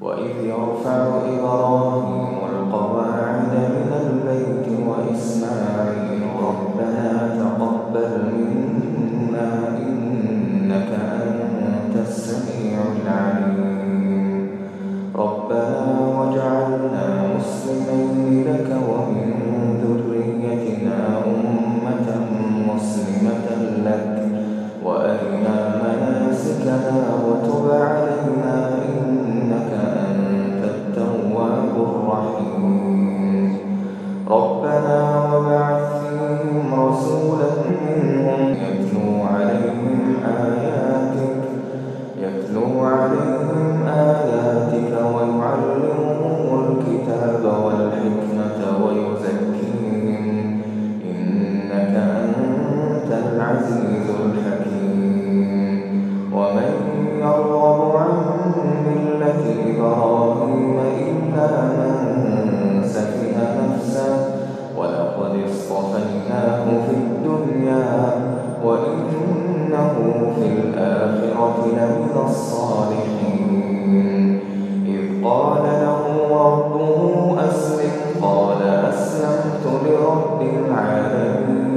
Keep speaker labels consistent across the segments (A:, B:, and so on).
A: وإذ يرفع إبراهيم القواعد من البيت وإسماعيل ربنا تقبل منا وَمَن يَرْغَبُ عَن مِلَّةِ إِبْرَاهِيمَ إِلَّا مَنْ سَكِنَ نَفْسَهُ وَلَقَدِ اصْطَفَيْنَاهُ فِي الدُّنْيَا وَإِنَّهُ فِي الْآخِرَةِ لَمِنَ الصَّالِحِينَ. إِذْ قَالَ لَهُ وَرَبُّهُ أَسْلِمْ قال أسلمت لرب العالمين.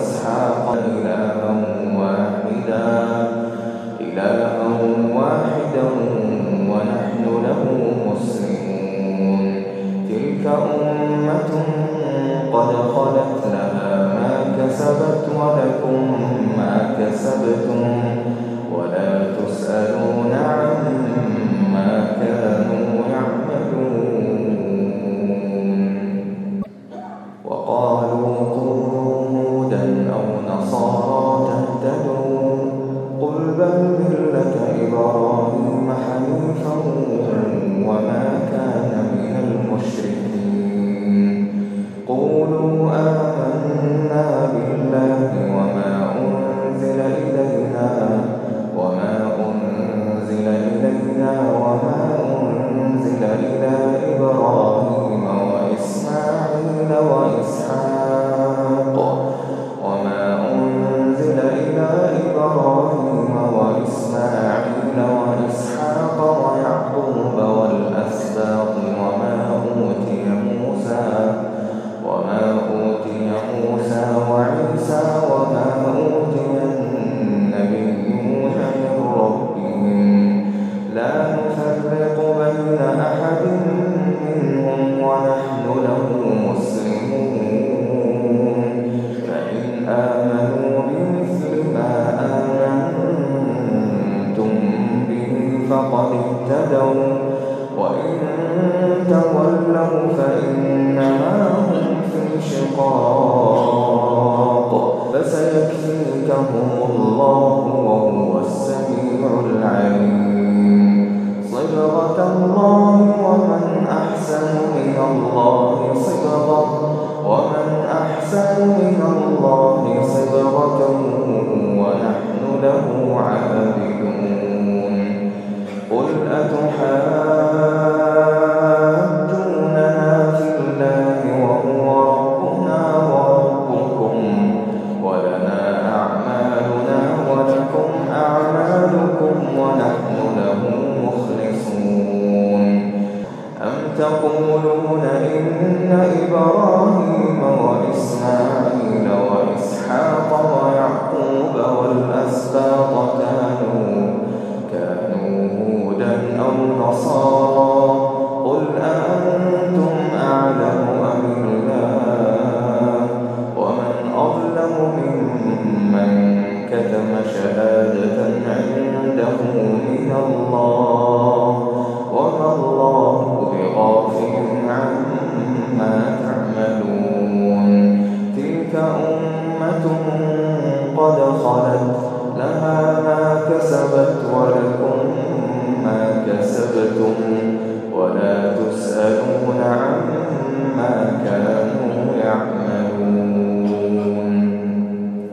A: وإسحاق إلها واحدا إلها واحدا ونحن له مسلمون. تلك أمة Yeah. فقد اهتدوا. وإن تولوا فإنما هم في شقاق. تقولون إن إبراهيم وإسماعيل وإسحاق ويعقوب والأسباط كانوا كانوا هودا أو نصارى قل أنتم أعلم أم الله ومن أظلم ممن كتم شهادة عنده من الله